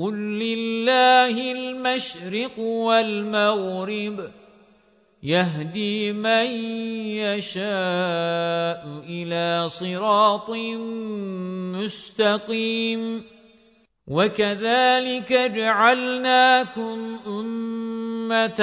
قُل لِّلَّهِ الْمَشْرِقُ وَالْمَغْرِبُ يَهْدِي مَن يَشَاءُ إِلَى صِرَاطٍ مُّسْتَقِيمٍ وَكَذَلِكَ جَعَلْنَاكُمْ أُمَّةً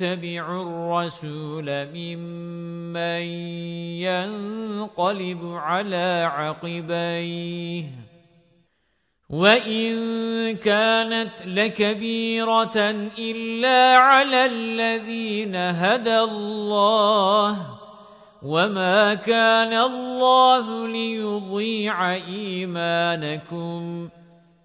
يَتَّبِعُ الرَّسُولَ مِمَّن يَنقَلِبُ عَلَى عَقِبَيْهِ وَإِن كَانَتْ لَكَبِيرَةً إِلَّا عَلَى الَّذِينَ هَدَى اللَّهُ وَمَا كَانَ اللَّهُ لِيُضِيعَ إِيمَانَكُمْ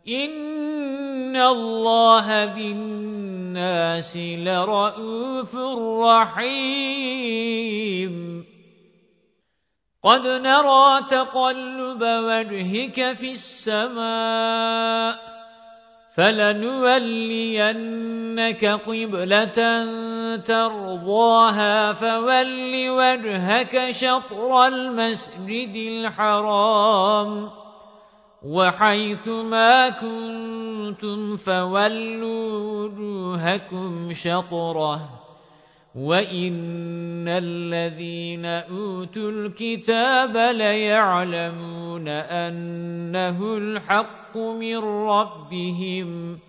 إِنَّ اللَّهَ بِالنَّاسِ لَرَءُوفٌ رَحِيمٌ. قَدْ نَرَى تَقَلُّبَ وَجْهِكَ فِي السَّمَاءِ فَلَنُوَلِّيَنَّكَ قِبْلَةً تَرْضَاهَا فَوَلِّ وَجْهَكَ شَطْرَ الْمَسْجِدِ الْحَرَامِ. وَحَيْثُ مَا كُنتُمْ فَوَلُّوا وُجُوهَكُمْ شَطْرَهُ وَإِنَّ الَّذِينَ أُوتُوا الْكِتَابَ لَيَعْلَمُونَ أَنَّهُ الْحَقُّ مِنْ رَبِّهِمْ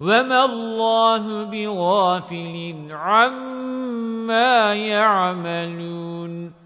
وَمَا اللَّهُ بِغَافِلٍ عَمَّا يَعْمَلُونَ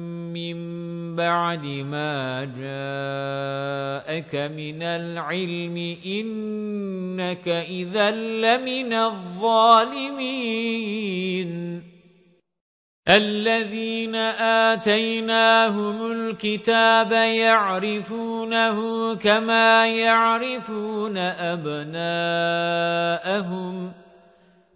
مِنْ بَعْدِ مَا جَاءَكَ مِنَ الْعِلْمِ إِنَّكَ إِذًا لَّمِنَ الظَّالِمِينَ الَّذِينَ آتَيْنَاهُمُ الْكِتَابَ يَعْرِفُونَهُ كَمَا يَعْرِفُونَ أَبْنَاءَهُمْ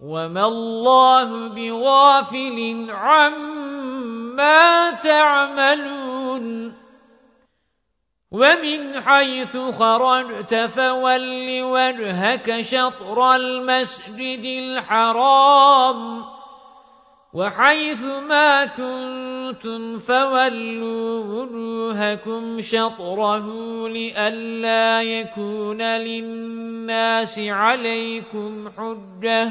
وَمَا اللَّهُ بِغَافِلٍ عَمَّا تَعْمَلُونَ وَمِنْ حَيْثُ خَرَجْتَ فَوَلِّ وَجْهَكَ شَطْرَ الْمَسْجِدِ الْحَرَامِ وَحَيْثُ مَا كُنتُمْ فَوَلُّوا وُجُوهَكُمْ شَطْرَهُ لِئَلَّا يَكُونَ لِلنَّاسِ عَلَيْكُمْ حُجَّةٌ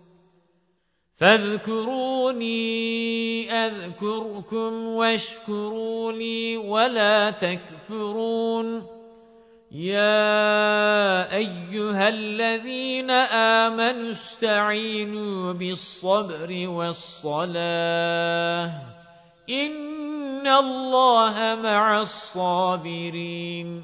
فاذكروني أذكركم واشكروا لي ولا تكفرون يا أيها الذين آمنوا استعينوا بالصبر والصلاة إن الله مع الصابرين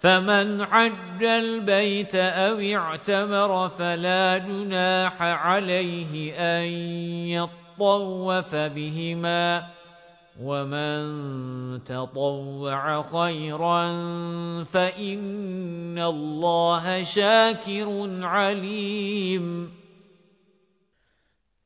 فَمَنْ حَجَّ الْبَيْتَ أَوِ اعْتَمَرَ فَلَا جُنَاحَ عَلَيْهِ أَن يَطَّوَّفَ بِهِمَا وَمَن تَطَوَّعَ خَيْرًا فَإِنَّ اللَّهَ شَاكِرٌ عَلِيمٌ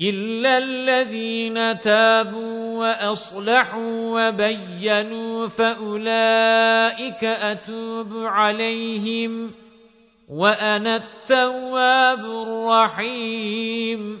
إِلَّا الَّذِينَ تَابُوا وَأَصْلَحُوا وَبَيَّنُوا فَأُولَئِكَ أَتُوبُ عَلَيْهِمْ وَأَنَا التَّوَّابُ الرَّحِيمُ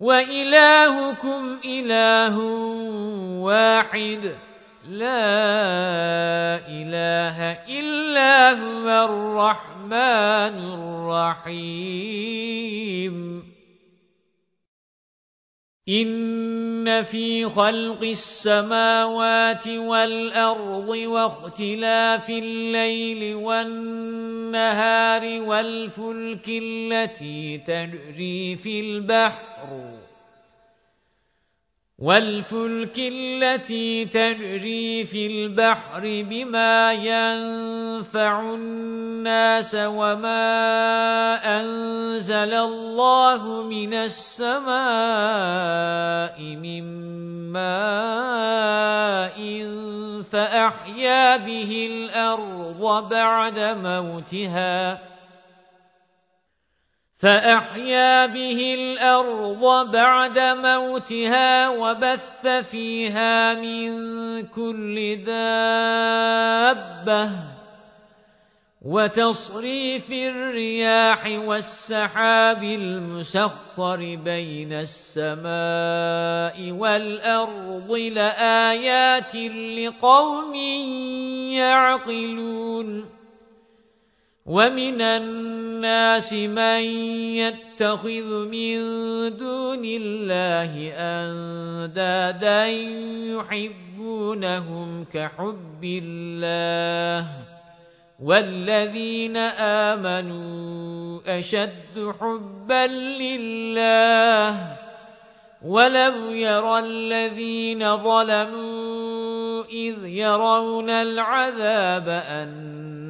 وَإِلَٰهُكُمْ إِلَٰهٌ وَاحِدٌ. لَا إِلَٰهَ إِلَّا هُوَ الرَّحْمَٰنُ الرَّحِيمُ. إِنَّ فِي خَلْقِ السَّمَاوَاتِ وَالْأَرْضِ وَاخْتِلَافِ اللَّيْلِ وَالنَّهَارِ وَالْفُلْكِ الَّتِي تَجْرِي فِي الْبَحْرِ وَالْفُلْكِ الَّتِي تَجْرِي فِي الْبَحْرِ بِمَا يَنفَعُ النَّاسَ وَمَا أَنزَلَ اللَّهُ مِنَ السَّمَاءِ مِن مَّاءٍ فَأَحْيَا بِهِ الْأَرْضَ بَعْدَ مَوْتِهَا فَأَحْيَا بِهِ الْأَرْضَ بَعْدَ مَوْتِهَا وَبَثَّ فِيهَا مِن كُلِّ دَابَّةٍ وَتَصْرِيفِ الرِّيَاحِ وَالسَّحَابِ الْمُسَخَّرِ بَيْنَ السَّمَاءِ وَالْأَرْضِ لَآيَاتٍ لِقَوْمٍ يَعْقِلُونَ وَمِنَ النَّاسِ مَن يَتَّخِذُ مِن دُونِ اللَّهِ أَندَادًا يُحِبُّونَهُمْ كَحُبِّ اللَّهِ وَالَّذِينَ آمَنُوا أَشَدُّ حُبًّا لِلَّهِ وَلَوْ يَرَى الَّذِينَ ظَلَمُوا إِذْ يَرَوْنَ الْعَذَابَ أَنَّ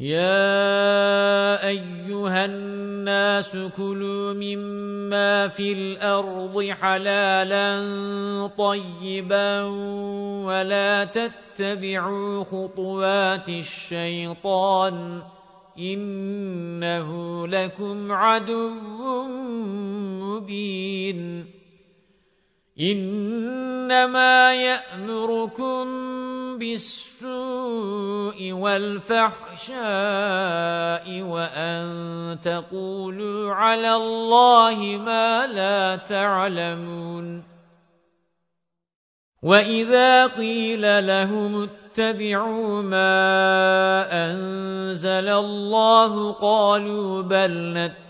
يَا أَيُّهَا النَّاسُ كُلُوا مِمَّا فِي الْأَرْضِ حَلَالًا طَيِّبًا وَلَا تَتَّبِعُوا خُطُوَاتِ الشَّيْطَانِ إِنَّهُ لَكُمْ عَدُوٌّ مُبِينٌ إِنَّمَا يَأْمُرُكُم بِالسُّوءِ وَالْفَحْشَاءِ وَأَن تَقُولُوا عَلَى اللَّهِ مَا لَا تَعْلَمُونَ. وَإِذَا قِيلَ لَهُمُ اتَّبِعُوا مَا أَنزَلَ اللَّهُ قَالُوا بَلْ نَتَّبِعُ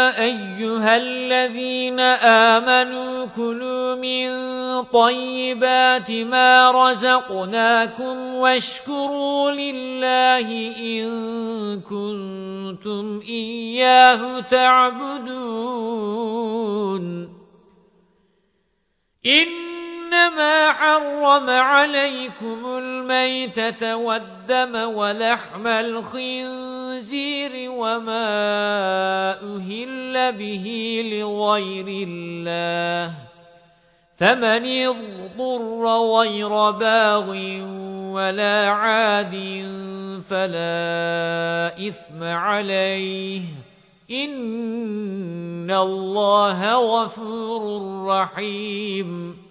أَيُّهَا الَّذِينَ آمَنُوا كُلُوا مِن طَيِّبَاتِ مَا رَزَقْنَاكُمْ وَاشْكُرُوا لِلَّهِ إِن كُنتُمْ إِيَّاهُ تَعْبُدُونَ. إِنَّمَا حَرَّمَ عَلَيْكُمُ الْمَيْتَةَ وَالدَّمَ وَلَحْمَ الْخِنزِيرِ وَمَا أُهِلَّ بِهِ لِغَيْرِ اللَّهِ فَمَنِ اضْطُرَّ غَيْرَ بَاغٍ وَلَا عَادٍ فَلَا إِثْمَ عَلَيْهِ إِنَّ اللَّهَ غَفُورٌ رَّحِيمٌ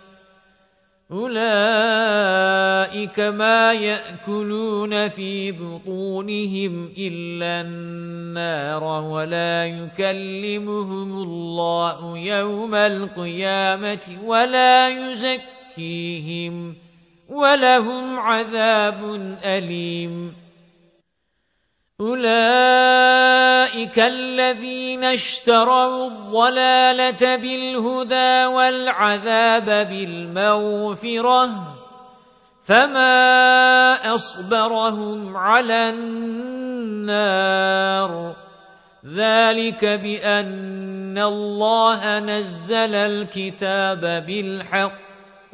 أُولَئِكَ مَا يَأْكُلُونَ فِي بُطُونِهِمْ إِلَّا النَّارَ وَلَا يُكَلِّمُهُمُ اللَّهُ يَوْمَ الْقِيَامَةِ وَلَا يُزَكِّيهِمْ وَلَهُمْ عَذَابٌ أَلِيمٌ أُولَئِكَ الَّذِينَ اشْتَرَوُا الضَّلَالَةَ بِالْهُدَى وَالْعَذَابَ بِالْمَغْفِرَةِ فَمَا أَصْبَرَهُمْ عَلَى النَّارِ ذَلِكَ بِأَنَّ اللَّهَ نَزَّلَ الْكِتَابَ بِالْحَقِّ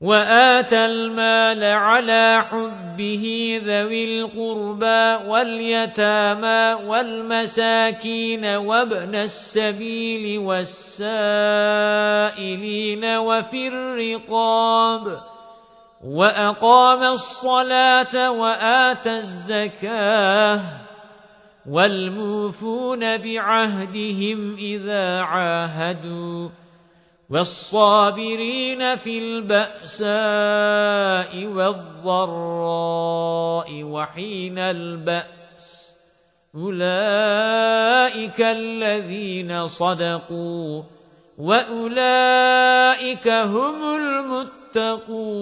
وَآتَى الْمَالَ عَلَى حُبِّهِ ذَوِي الْقُرْبَى وَالْيَتَامَى وَالْمَسَاكِينَ وَابْنَ السَّبِيلِ وَالسَّائِلِينَ وَفِي الرِّقَابِ وَأَقَامَ الصَّلَاةَ وَآتَى الزَّكَاةَ وَالْمُوفُونَ بِعَهْدِهِمْ إِذَا عَاهَدُوا وَالصَّابِرِينَ فِي الْبَأْسَاءِ وَالضَّرَّاءِ وَحِينَ الْبَأْسِ. أُولَئِكَ الَّذِينَ صَدَقُوا وَأُولَئِكَ هُمُ الْمُتَّقُونَ.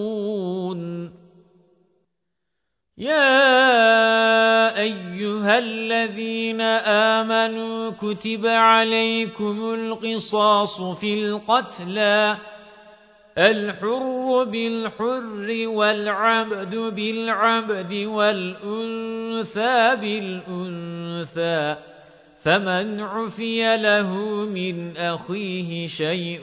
يَا أَيُّهَا الَّذِينَ آمَنُوا كُتِبَ عَلَيْكُمُ الْقِصَاصُ فِي الْقَتْلَى الْحُرُّ بِالْحُرِّ وَالْعَبْدُ بِالْعَبْدِ وَالْأُنثَى بِالْأُنثَى فَمَنْ عُفِيَ لَهُ مِنْ أَخِيهِ شَيْءٌ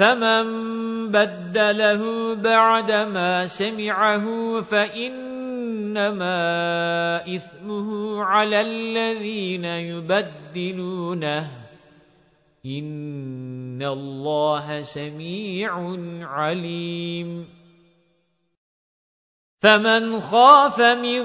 فَمَن بَدَّلَهُ بَعْدَمَا سَمِعَهُ فَإِنَّمَا إِثْمُهُ عَلَى الَّذِينَ يُبَدِّلُونَهُ إِنَّ اللَّهَ سَمِيعٌ عَلِيمٌ. فَمَنْ خَافَ مِنْ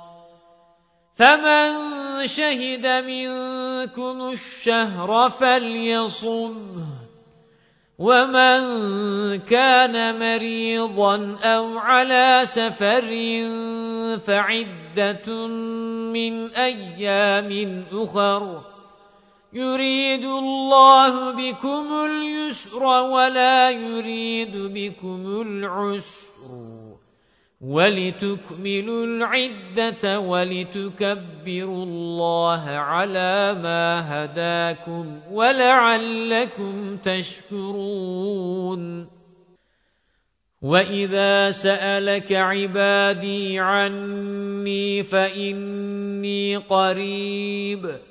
فَمَن شَهِدَ مِنكُمُ الشَّهْرَ فَلْيَصُمْهُ وَمَن كَانَ مَرِيضًا أَوْ عَلَى سَفَرٍ فَعِدَّةٌ مِّنْ أَيَّامٍ أُخَرَ يُرِيدُ اللَّهُ بِكُمُ الْيُسْرَ وَلَا يُرِيدُ بِكُمُ الْعُسْرَ وَلِتُكْمِلُوا الْعِدَّةَ وَلِتُكَبِّرُوا اللَّهَ عَلَى مَا هَدَاكُمْ وَلَعَلَّكُمْ تَشْكُرُونَ. وَإِذَا سَأَلَكَ عِبَادِي عَنِّي فَإِنِّي قَرِيبٌ.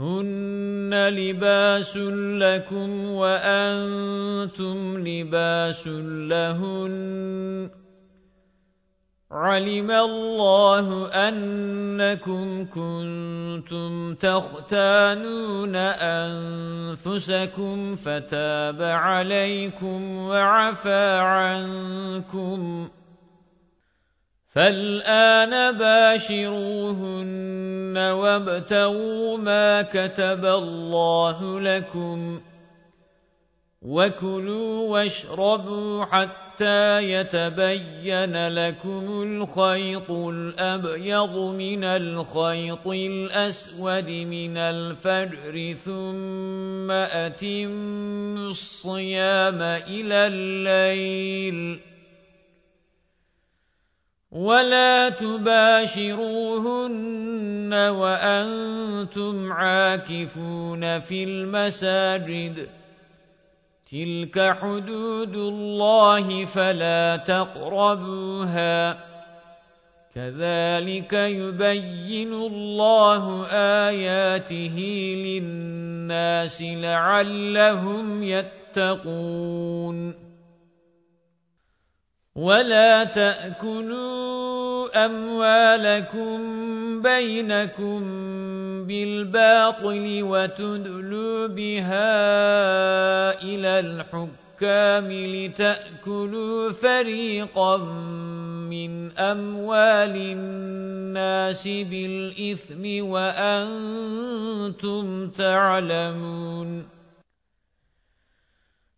هُنَّ لِبَاسٌ لَكُمْ وَأَنْتُمْ لِبَاسٌ لَهُنَّ عَلِمَ اللَّهُ أَنَّكُمْ كُنتُمْ تَخْتَانُونَ أَنفُسَكُمْ فَتَابَ عَلَيْكُمْ وَعَفَا عَنكُمْ فَالْآنَ بَاشِرُوهُنَّ وَابْتَغُوا مَا كَتَبَ اللَّهُ لَكُمْ وَكُلُوا وَاشْرَبُوا حَتَّى يَتَبَيَّنَ لَكُمُ الْخَيْطُ الْأَبْيَضُ مِنَ الْخَيْطِ الْأَسْوَدِ مِنَ الْفَجْرِ ثُمَّ أَتِمُّوا الصِّيَامَ إِلَى اللَّيْلِ. وَلَا تُبَاشِرُوهُنَّ وَأَنْتُمْ عَاكِفُونَ فِي الْمَسَاجِدِ تِلْكَ حُدُودُ اللَّهِ فَلَا تَقْرَبُوهَا كَذَلِكَ يُبَيِّنُ اللَّهُ آيَاتِهِ لِلنَّاسِ لَعَلَّهُمْ يَتَّقُونَ وَلَا تَأْكُلُوا أَمْوَالَكُمْ بَيْنَكُمْ بِالْبَاطِلِ وَتُدْلُوا بِهَا إِلَى الْحُكَّامِ لِتَأْكُلُوا فَرِيقًا مِنْ أَمْوَالِ النَّاسِ بِالْإِثْمِ وَأَنْتُمْ تَعْلَمُونَ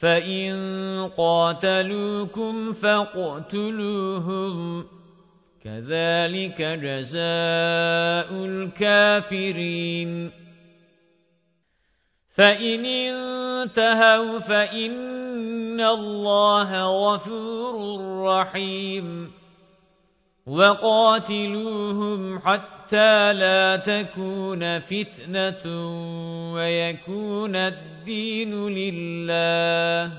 فَإِن قَاتَلُوكُمْ فَاقْتُلُوهُمْ كَذَلِكَ جَزَاءُ الْكَافِرِينَ فَإِنِ انتهوا فَإِنَّ اللَّهَ غَفُورٌ رَّحِيمٌ وَقَاتِلُوهُمْ حَتَّى لَا تَكُونَ فِتْنَةٌ وَيَكُونَ الدِّينُ لِلَّهِ.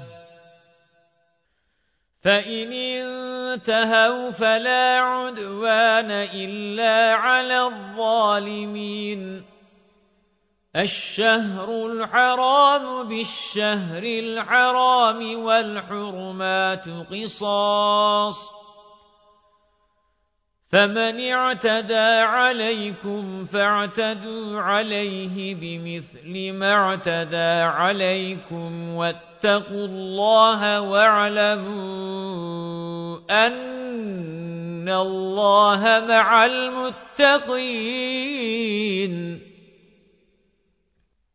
فَإِنِ انتهوا فَلَا عُدْوَانَ إِلَّا عَلَى الظَّالِمِينَ. الشَّهْرُ الْحَرَامُ بِالشَّهْرِ الْحَرَامِ وَالْحُرُمَاتُ قِصَاصٌ. فَمَنِ اعْتَدَى عَلَيْكُمْ فَاعْتَدُوا عَلَيْهِ بِمِثْلِ مَا اعْتَدَى عَلَيْكُمْ وَاتَّقُوا اللَّهَ وَاعْلَمُوا أَنَّ اللَّهَ مَعَ الْمُتَّقِينَ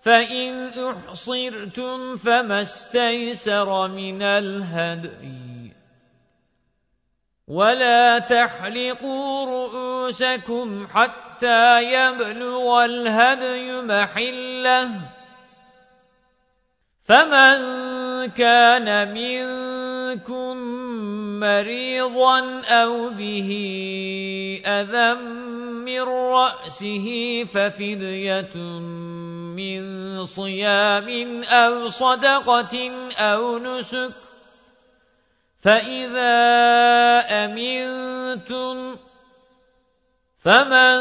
فَإِنْ أُحْصِرْتُمْ فَمَا اسْتَيْسَرَ مِنَ الْهَدْيِ وَلَا تَحْلِقُوا رُؤُوسَكُمْ حَتَّى يَبْلُغَ الْهَدْيُ مَحِلَّهُ فَمَنْ كَانَ مِنْكُمْ مَرِيضًا أَوْ بِهِ أَذًى مِنْ رَأْسِهِ فَفِدْيَةٌ مِنْ صِيَامٍ أَوْ صَدَقَةٍ أَوْ نُسُكٍ فَإِذَا أَمِنْتُمْ فَمَنْ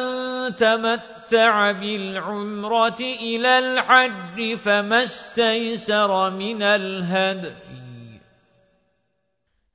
تَمَتَّعَ بِالْعُمْرَةِ إِلَى الْحَجِّ فَمَا اسْتَيْسَرَ مِنَ الْهَدْيِ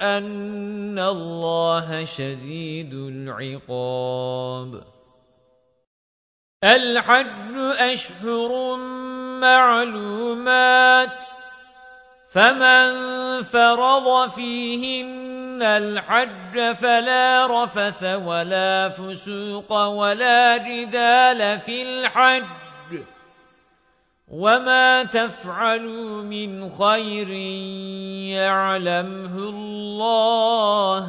أَنَّ اللَّهَ شَدِيدُ الْعِقَابِ الْحَجُّ أَشْهُرٌ مَّعْلُومَاتٌ فَمَن فَرَضَ فِيهِنَّ الْحَجَّ فَلَا رَفَثَ وَلَا فُسُوقَ وَلَا جِدَالَ فِي الْحَجِّ وَمَا تَفْعَلُوا مِنْ خَيْرٍ يَعْلَمْهُ اللَّهُ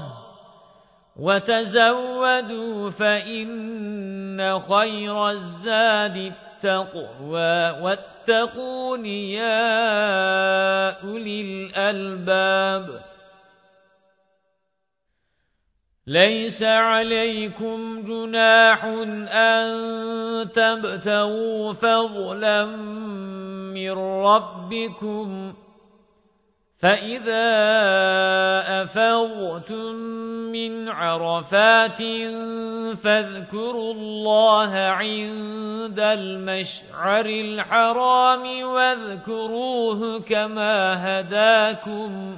وَتَزَوَّدُوا فَإِنَّ خَيْرَ الزَّادِ التَّقْوَى وَاتَّقُونِ يَا أُولِي الْأَلْبَابِ لَيْسَ عَلَيْكُمْ جُنَاحٌ أَن تَبْتَغُوا فَضْلًا مِّن رَّبِّكُمْ فَإِذَا أَفَضْتُم مِّنْ عَرَفَاتٍ فَاذْكُرُوا اللَّهَ عِندَ الْمَشْعَرِ الْحَرَامِ وَاذْكُرُوهُ كَمَا هَدَاكُمْ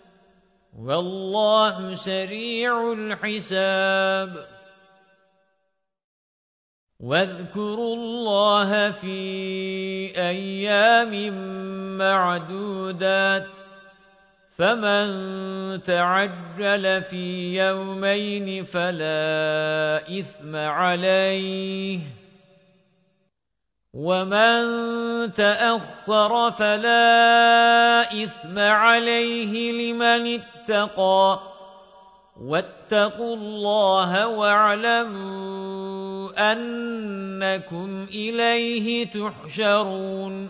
وَاللَّهُ سَرِيعُ الْحِسَابِ. وَاذْكُرُوا اللَّهَ فِي أَيَّامٍ مَّعْدُودَاتٍ فَمَن تَعَجَّلَ فِي يَوْمَيْنِ فَلَا إِثْمَ عَلَيْهِ. وَمَن تَأَخَّرَ فَلَا إِثْمَ عَلَيْهِ لِمَنِ اتَّقَى وَاتَّقُوا اللَّهَ وَاعْلَمُوا أَنَّكُمْ إِلَيْهِ تُحْشَرُونَ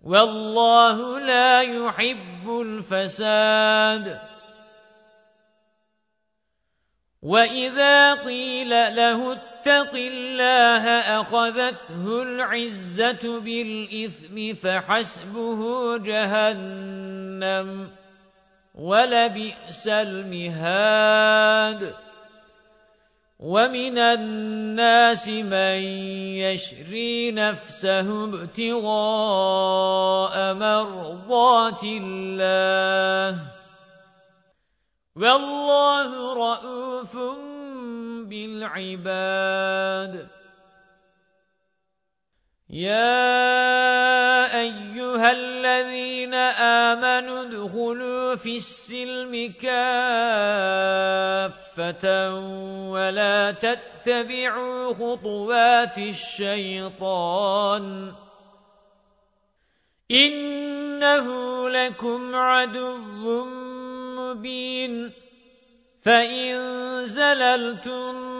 وَاللَّهُ لَا يُحِبُّ الْفَسَادَ. وَإِذَا قِيلَ لَهُ اتَّقِ اللَّهَ أَخَذَتْهُ الْعِزَّةُ بِالْإِثْمِ فَحَسْبُهُ جَهَنَّمُ وَلَبِئْسَ الْمِهَادُ. وَمِنَ النَّاسِ مَن يَشْرِي نَفْسَهُ ابْتِغَاءَ مَرْضَاتِ اللَّهِ وَاللَّهُ رَءُوفٌ بِالْعِبَادِ يَا أَيُّهَا الَّذِينَ آمَنُوا ادْخُلُوا فِي السِّلْمِ كَافَّةً وَلَا تَتَّبِعُوا خُطُوَاتِ الشَّيْطَانِ إِنَّهُ لَكُمْ عَدُوٌّ مُّبِينٌ فَإِن زَلَلْتُم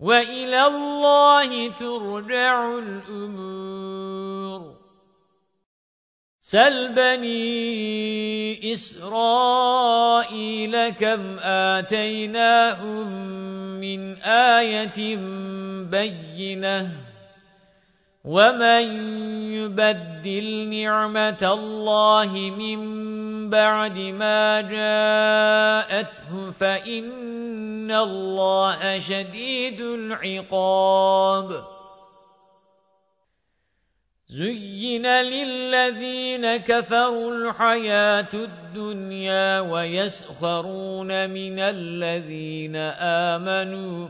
وَإِلَى اللَّهِ تُرْجَعُ الْأُمُورُ. سَلْ بَنِي إِسْرَائِيلَ كَمْ آتَيْنَاهُمْ مِنْ آيَةٍ بَيِّنَةٍ. وَمَن يُبَدِّلْ نِعْمَةَ اللَّهِ مِن بَعْدِ مَا جَاءَتْهُ فَإِنَّ اللَّهَ شَدِيدُ الْعِقَابِ. زُيِّنَ لِلَّذِينَ كَفَرُوا الْحَيَاةُ الدُّنْيَا وَيَسْخَرُونَ مِنَ الَّذِينَ آمَنُوا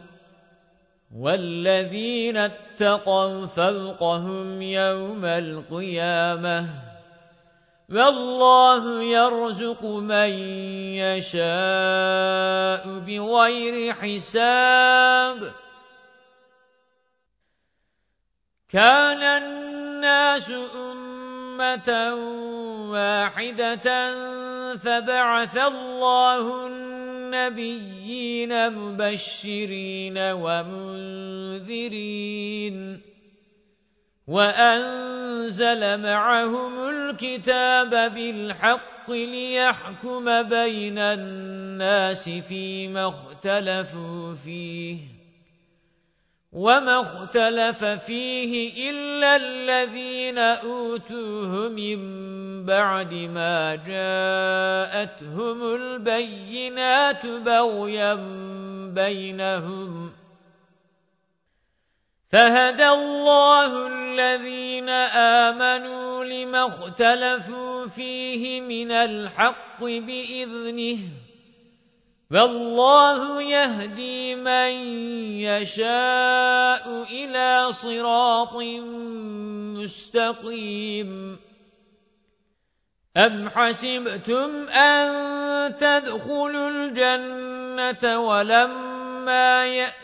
وَالَّذِينَ اتَّقَوْا فَوْقَهُمْ يَوْمَ الْقِيَامَةِ وَاللَّهُ يَرْزُقُ مَن يَشَاءُ بِغَيْرِ حِسَابٍ. كَانَ النَّاسُ أُمَّةً وَاحِدَةً فَبَعَثَ اللَّهُ النَّبِيِّينَ مُبَشِّرِينَ وَمُنذِرِينَ. وَأَنزَلَ مَعَهُمُ الْكِتَابَ بِالْحَقِّ لِيَحْكُمَ بَيْنَ النَّاسِ فِيمَا اخْتَلَفُوا فِيهِ وَمَا اخْتَلَفَ فِيهِ إِلَّا الَّذِينَ أُوتُوهُ مِنْ بَعْدِ مَا جَاءَتْهُمُ الْبَيِّنَاتُ بَغْيًا بَيْنَهُمْ فَهَدَى اللَّهُ الَّذِينَ آمَنُوا لِمَا اخْتَلَفُوا فِيهِ مِنَ الْحَقِّ بِإِذْنِهِ وَاللَّهُ يَهْدِي مَن يَشَاءُ إِلَى صِرَاطٍ مُّسْتَقِيمٍ أَمْ حَسِبْتُمْ أَن تَدْخُلُوا الْجَنَّةَ وَلَمَّا يَأْتِكُم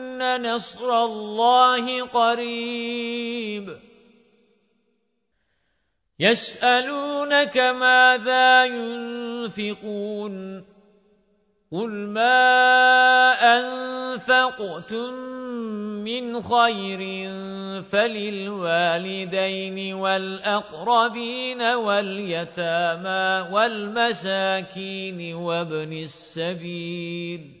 نَصْرَ اللَّهِ قَرِيبٌ. يَسْأَلُونَكَ مَاذَا يُنْفِقُونَ؟ قُلْ مَا أَنفَقْتُم مِّنْ خَيْرٍ فَلِلْوَالِدَيْنِ وَالْأَقْرَبِينَ وَالْيَتَامَى وَالْمَسَاكِينِ وَابْنِ السَّبِيلِ.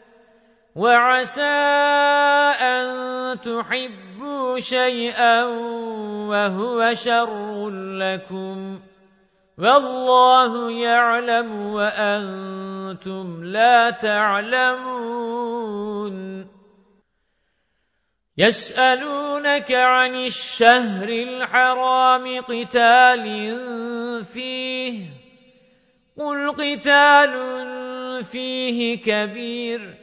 وَعَسَى أَن تُحِبُّوا شَيْئًا وَهُوَ شَرٌّ لَكُمْ وَاللَّهُ يَعْلَمُ وَأَنْتُمْ لَا تَعْلَمُونَ يَسْأَلُونَكَ عَنِ الشَّهْرِ الْحَرَامِ قِتَالٍ فِيهِ قُلْ قِتَالٌ فِيهِ كَبِيرٌ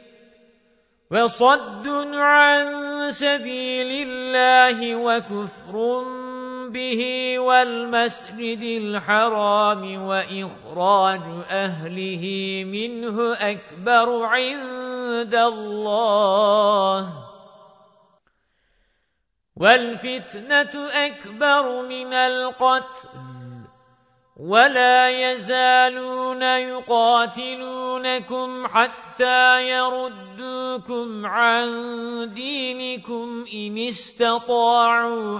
وَصَدٌّ عَن سَبِيلِ اللَّهِ وَكُفْرٌ بِهِ وَالْمَسْجِدِ الْحَرَامِ وَإِخْرَاجُ أَهْلِهِ مِنْهُ أَكْبَرُ عِندَ اللَّهِ. وَالْفِتْنَةُ أَكْبَرُ مِنَ الْقَتْلِ. وَلَا يَزَالُونَ يُقَاتِلُونَكُمْ حَتَّى يَرُدُّوكُمْ عَن دِينِكُمْ إِنِ اسْتَطَاعُوا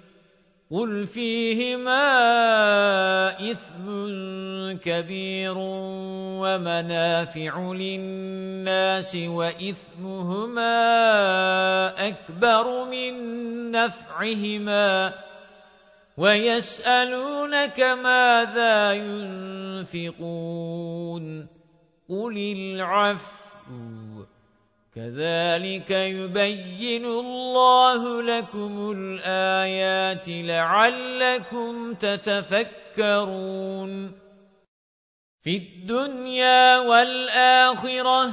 قُلْ فِيهِمَا إِثْمٌ كَبِيرٌ وَمَنَافِعُ لِلنَّاسِ وَإِثْمُهُمَا أَكْبَرُ مِنْ نَفْعِهِمَا وَيَسْأَلُونَكَ مَاذَا يُنْفِقُونَ قُلِ الْعَفْوَ كَذَلِكَ يُبَيِّنُ اللَّهُ لَكُمُ الْآيَاتِ لَعَلَّكُمْ تَتَفَكَّرُونَ. فِي الدُّنْيَا وَالْآخِرَةِ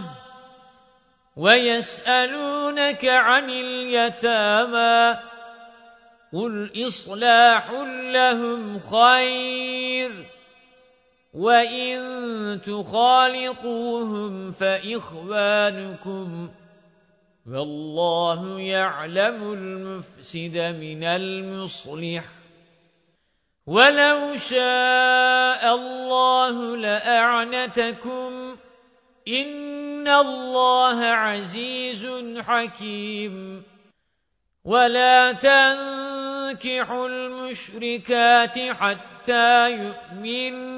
وَيَسْأَلُونَكَ عَنِ الْيَتَامَى قُلْ إِصْلَاحٌ لَهُمْ خَيْرٌ. وَإِن تُخَالِطُوهُمْ فَإِخْوَانُكُمْ وَاللَّهُ يَعْلَمُ الْمُفْسِدَ مِنَ الْمُصْلِحِ وَلَوْ شَاءَ اللَّهُ لَأَعْنَتَكُمْ إِنَّ اللَّهَ عَزِيزٌ حَكِيمٌ وَلَا تَنكِحُوا الْمُشْرِكَاتِ حَتَّى يُؤْمِنَّ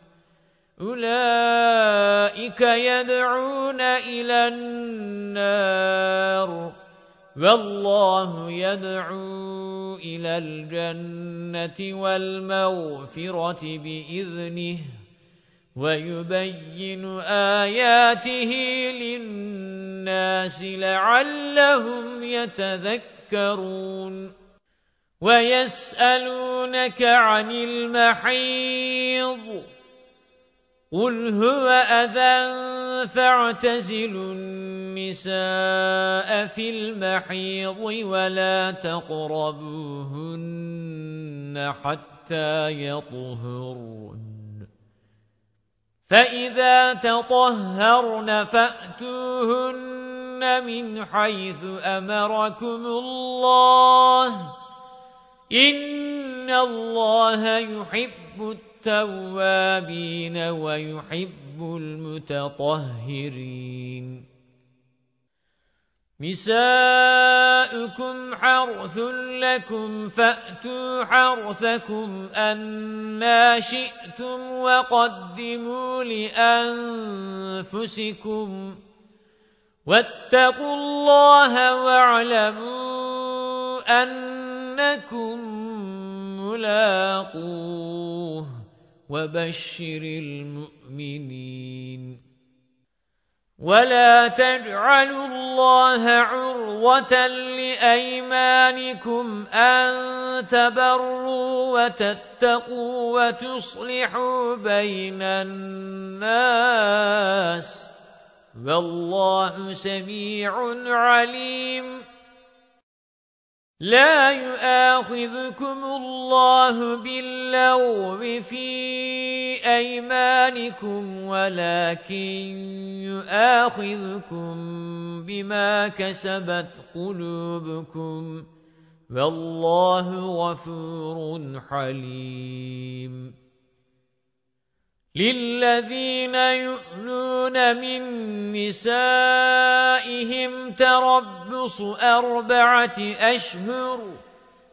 أُولَئِكَ يَدْعُونَ إِلَى النَّارِ. وَاللَّهُ يَدْعُو إِلَى الْجَنَّةِ وَالْمَغْفِرَةِ بِإِذْنِهِ وَيُبَيِّنُ آيَاتِهِ لِلنَّاسِ لَعَلَّهُمْ يَتَذَكَّرُونَ. وَيَسْأَلُونَكَ عَنِ الْمَحِيضِ. قُلْ هُوَ أَذًى فَاعْتَزِلُوا النِّسَاءَ فِي الْمَحِيضِ وَلَا تَقْرَبُوهُنَّ حَتَّى يَطْهُرْنَ فَإِذَا تَطَهَّرْنَ فَأْتُوهُنَّ مِنْ حَيْثُ أَمَرَكُمُ اللَّهُ إِنَّ اللَّهَ يُحِبُّ التَّوَّابِينَ وَيُحِبُّ الْمُتَطَهِّرِينَ. نِسَاؤُكُمْ حَرْثٌ لَكُمْ فَأْتُوا حَرْثَكُمْ أَنَّا شِئْتُمْ وَقَدِّمُوا لِأَنفُسِكُمْ وَاتَّقُوا اللَّهَ وَاعْلَمُوا أَنَّكُمْ مُلَاقُوهُ. وَبَشِّرِ الْمُؤْمِنِينَ. وَلَا تَجْعَلُوا اللَّهَ عُرْضَةً لِأَيْمَانِكُمْ أَن تَبَرُّوا وَتَتَّقُوا وَتُصْلِحُوا بَيْنَ النَّاسِ. وَاللَّهُ سَمِيعٌ عَلِيمٌ. لَا يُؤَاخِذُكُمُ اللَّهُ بِاللَّغْوِ فِي أَيْمَانِكُمْ وَلَكِن يُؤَاخِذُكُم بِمَا كَسَبَتْ قُلُوبُكُمْ وَاللَّهُ غَفُورٌ حَلِيمٌ لِلَّذِينَ يُؤْلُونَ مِن نِّسَائِهِمْ تَرَبُّصُ أَرْبَعَةِ أَشْهُرٍ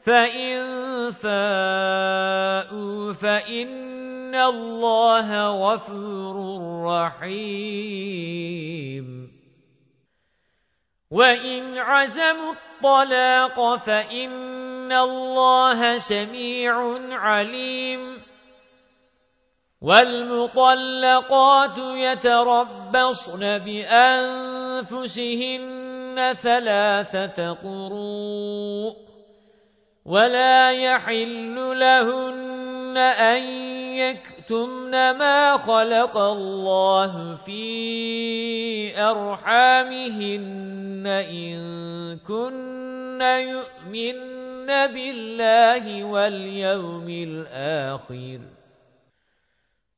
فَإِن فَاءُوا فَإِنَّ اللَّهَ غَفُورٌ رَّحِيمٌ وَإِنْ عَزَمُوا الطَّلَاقَ فَإِنَّ اللَّهَ سَمِيعٌ عَلِيمٌ وَالْمُطَلَّقَاتُ يَتَرَبَّصْنَ بِأَنفُسِهِنَّ ثَلَاثَةَ قُرُوءٍ وَلَا يَحِلُّ لَهُنَّ أَن يَكْتُمْنَ مَا خَلَقَ اللَّهُ فِي أَرْحَامِهِنَّ إِن كُنَّ يُؤْمِنَّ بِاللَّهِ وَالْيَوْمِ الْآخِرِ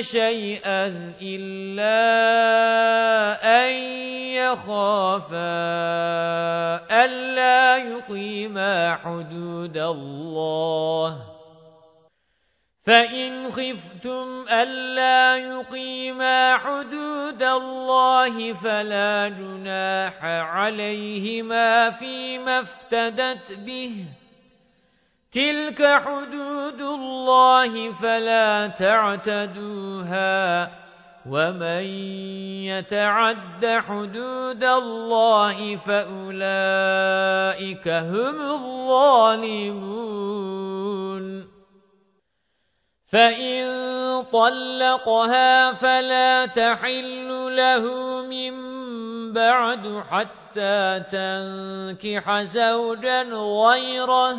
شيئا إلا أن يخافا ألا يقيما حدود الله. فَإِنْ خِفْتُمْ أَلَّا يُقِيمَا حُدُودَ اللَّهِ فَلَا جُنَاحَ عَلَيْهِمَا فِيمَا افْتَدَتْ بِهِ. تِلْكَ حُدُودُ اللَّهِ فَلَا تَعْتَدُوهَا وَمَن يَتَعَدَّ حُدُودَ اللَّهِ فَأُولَئِكَ هُمُ الظَّالِمُونَ فَإِن طَلَّقَهَا فَلَا تَحِلُّ لَهُ مِن بَعْدُ حَتَّى تَنكِحَ زَوْجًا غَيْرَهُ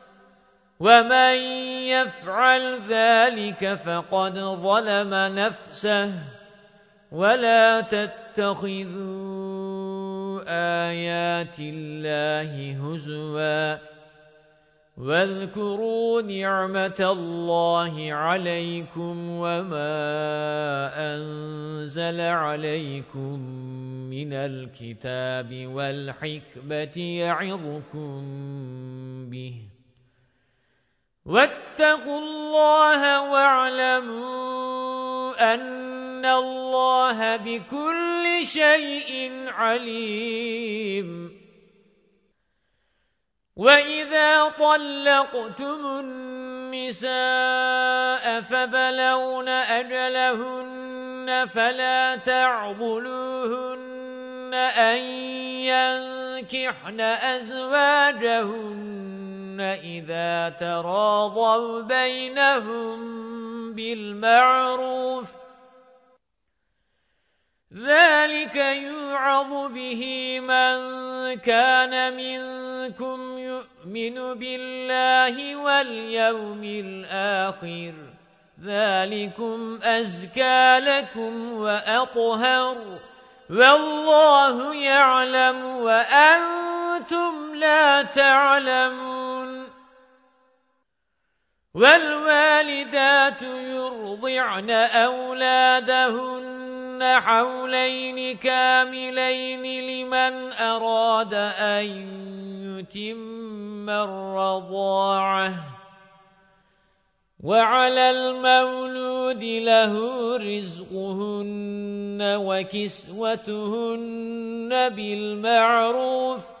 وَمَن يَفْعَلْ ذَلِكَ فَقَدْ ظَلَمَ نَفْسَهُ وَلَا تَتَّخِذُوا آيَاتِ اللَّهِ هُزُوًا وَاذْكُرُوا نِعْمَةَ اللَّهِ عَلَيْكُمْ وَمَا أَنزَلَ عَلَيْكُمْ مِنَ الْكِتَابِ وَالْحِكْمَةِ يَعِظُكُمْ بِهِ وَاتَّقُوا اللَّهَ وَاعْلَمُوا أَنَّ اللَّهَ بِكُلِّ شَيْءٍ عَلِيمٌ. وَإِذَا طَلَّقْتُمُ النِّسَاءَ فَبَلَغْنَ أَجَلَهُنَّ فَلَا تَعْضُلُوهُنَّ أَن يَنكِحْنَ أَزْوَاجَهُنَّ. إِذَا تَرَاضَوْا بَيْنَهُم بِالْمَعْرُوفِ ذَلِكَ يُوعَظُ بِهِ مَن كَانَ مِنكُمْ يُؤْمِنُ بِاللَّهِ وَالْيَوْمِ الْآخِرِ ذَلِكُمْ أَزْكَى لَكُمْ وَأَطْهَرُ وَاللَّهُ يَعْلَمُ وَأَنْتُمْ لَا تَعْلَمُونَ وَالْوَالِدَاتُ يُرْضِعْنَ أَوْلَادَهُنَّ حَوْلَيْنِ كَامِلَيْنِ لِمَنْ أَرَادَ أَنْ يُتِمَّ الرَّضَاعَةَ وَعَلَى الْمَوْلُودِ لَهُ رِزْقُهُنَّ وَكِسْوَتُهُنَّ بِالْمَعْرُوفِ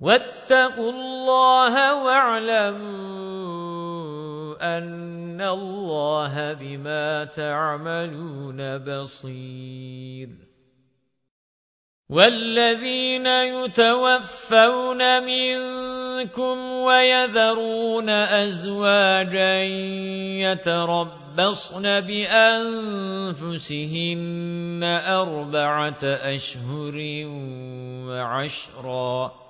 وَاتَّقُوا اللَّهَ وَاعْلَمُوا أَنَّ اللَّهَ بِمَا تَعْمَلُونَ بَصِيرٌ. وَالَّذِينَ يُتَوَفَّوْنَ مِنكُمْ وَيَذَرُونَ أَزْوَاجًا يَتَرَبَّصْنَ بِأَنفُسِهِنَّ أَرْبَعَةَ أَشْهُرٍ وَعَشْرًا.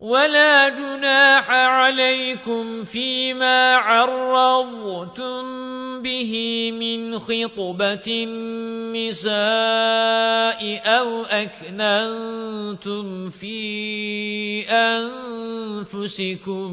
وَلَا جُنَاحَ عَلَيْكُمْ فِيمَا عَرَّضْتُمْ بِهِ مِنْ خِطْبَةِ النِّسَاءِ أَوْ أَكْنَنْتُمْ فِي أَنفُسِكُمْ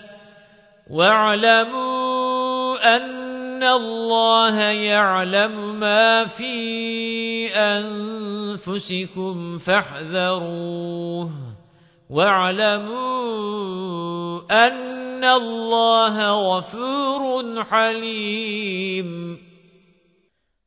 وَاعْلَمُوا أَنَّ اللَّهَ يَعْلَمُ مَا فِي أَنفُسِكُمْ فَاحْذَرُوهُ. وَاعْلَمُوا أَنَّ اللَّهَ غَفُورٌ حَلِيمٌ.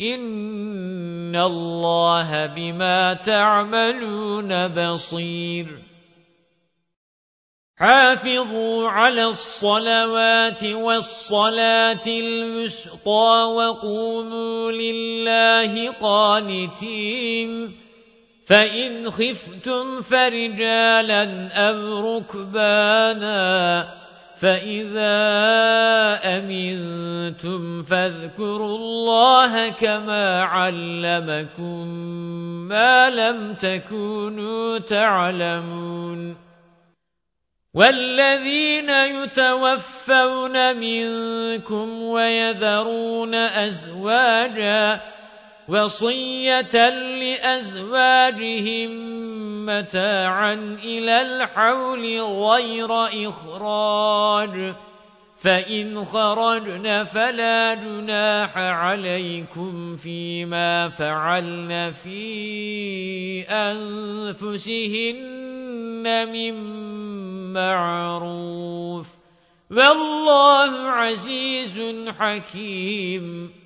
إِنَّ اللَّهَ بِمَا تَعْمَلُونَ بَصِيرٌ. حافظوا على الصلوات والصلاة الوسطى وقوموا لله قانتين. فإن خفتم فرجالا أو ركبانا فَإِذَا أَمِنْتُمْ فَاذْكُرُوا اللَّهَ كَمَا عَلَّمَكُمْ مَا لَمْ تَكُونُوا تَعْلَمُونَ وَالَّذِينَ يُتَوَفَّوْنَ مِنكُمْ وَيَذَرُونَ أَزْوَاجًا وصية لأزواجهم متاعا إلى الحول غير إخراج. فَإِنْ خَرَجْنَ فَلَا جُنَاحَ عَلَيْكُمْ فِيمَا فَعَلْنَ فِي أَنفُسِهِنَّ مِنْ مَعْرُوفٍ. وَاللَّهُ عَزِيزٌ حَكِيمٌ.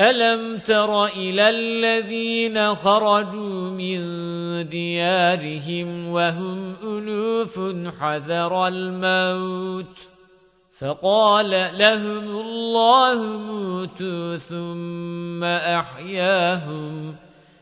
أَلَمْ تَرَ إِلَى الَّذِينَ خَرَجُوا مِنْ دِيَارِهِمْ وَهُمْ أُلُوفٌ حَذَرَ الْمَوْتِ فَقَالَ لَهُمُ اللَّهُ مُوتُوا ثُمَّ أَحْيَاهُمْ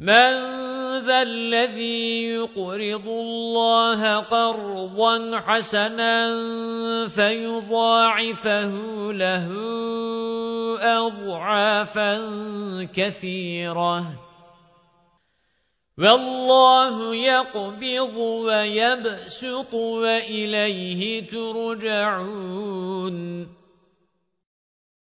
مَنْ ذَا الَّذِي يُقْرِضُ اللَّهَ قَرْضًا حَسَنًا فَيُضَاعِفَهُ لَهُ أَضْعَافًا كَثِيرَةً. وَاللَّهُ يَقْبِضُ وَيَبْسُطُ وَإِلَيْهِ تُرْجَعُونَ.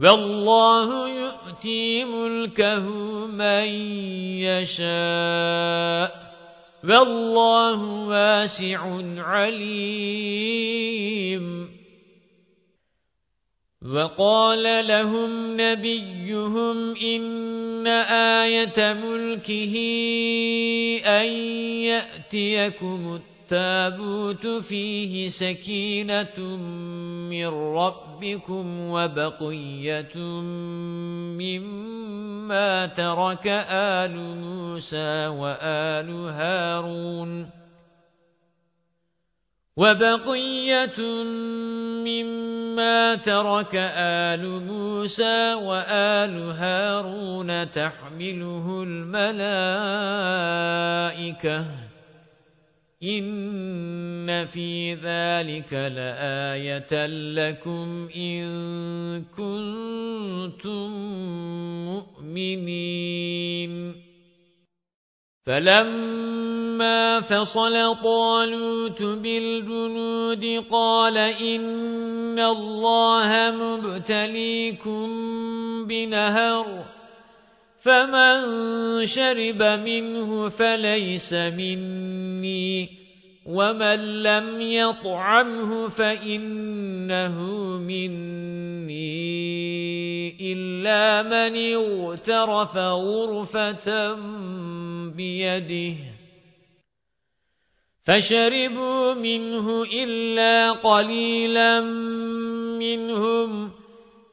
وَاللَّهُ يُؤْتِي مُلْكَهُ مَن يَشَاءُ. وَاللَّهُ وَاسِعٌ عَلِيمٌ. وَقَالَ لَهُمْ نَبِيُّهُمْ إِنَّ آيَةَ مُلْكِهِ أَن يَأْتِيَكُمُ التابوت فيه سكينة من ربكم وبقية مما ترك آل موسى وآل هارون وَبَقِيَّةٌ مِّمَّا تَرَكَ آلُ مُوسَى وَآلُ هَارُونَ تَحْمِلُهُ الْمَلَائِكَةُ إِنَّ فِي ذَلِكَ لَآيَةً لَكُمْ إِن كُنتُم مُّؤْمِنِينَ فَلَمَّا فَصَلَ طَالُوتُ بِالْجُنُودِ قَالَ إِنَّ اللَّهَ مُبْتَلِيكُم بِنَهَرٍ فَمَن شَرِبَ مِنْهُ فَلَيْسَ مِنِّي وَمَن لَّمْ يَطْعَمْهُ فَإِنَّهُ مِنِّي إِلَّا مَنِ اغْتَرَفَ غُرْفَةً بِيَدِهِ فَشَرِبُوا مِنْهُ إِلَّا قَلِيلًا مِنْهُمْ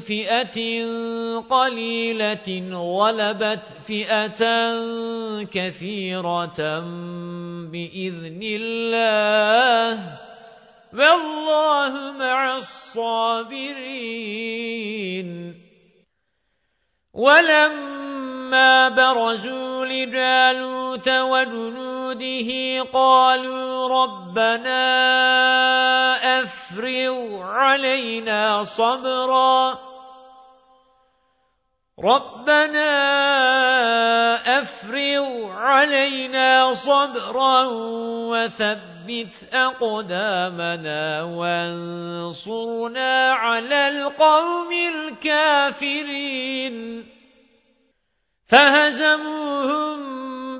فِئَةٍ قَلِيلَةٍ غَلَبَتْ فِئَةً كَثِيرَةً بِإِذْنِ اللَّهِ وَاللَّهُ مَعَ الصَّابِرِينَ وَلَمَّا بَرَزُوا لِجَالُوتَ وَجُنُودِهِ قَالُوا رَبَّنَا أَفْرِغْ عَلَيْنَا صَبْرًا. رَبَّنَا أَفْرِغْ عَلَيْنَا صَبْرًا وَثَبِّتْ أَقْدَامَنَا وَانصُرْنَا عَلَى الْقَوْمِ الْكَافِرِينَ. فَهَزَمُوهُم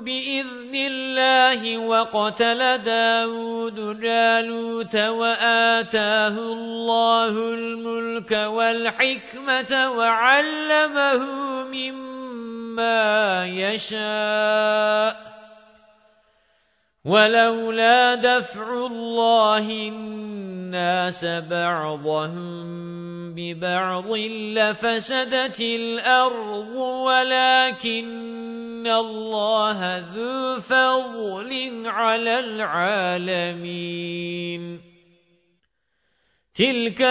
بِإِذْنِ اللَّهِ وَقَتَلَ دَاوُودُ جَالُوتَ وَآتَاهُ اللَّهُ الْمُلْكَ وَالْحِكْمَةَ وَعَلَّمَهُ مِمَّا يَشَاءُ. وَلَوْلَا دَفْعُ اللَّهِ النَّاسَ بَعْضَهُم بِبَعْضٍ لَّفَسَدَتِ الْأَرْضُ وَلَكِنَّ اللَّهَ ذُو فَضْلٍ عَلَى الْعَالَمِينَ. تِلْكَ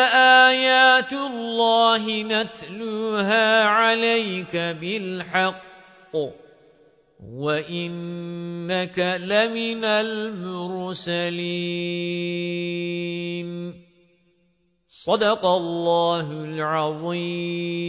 آيَاتُ اللَّهِ نَتْلُوهَا عَلَيْكَ بِالْحَقِّ. وَإِنَّكَ لَمِنَ الْمُرْسَلِينَ صدق الله العظيم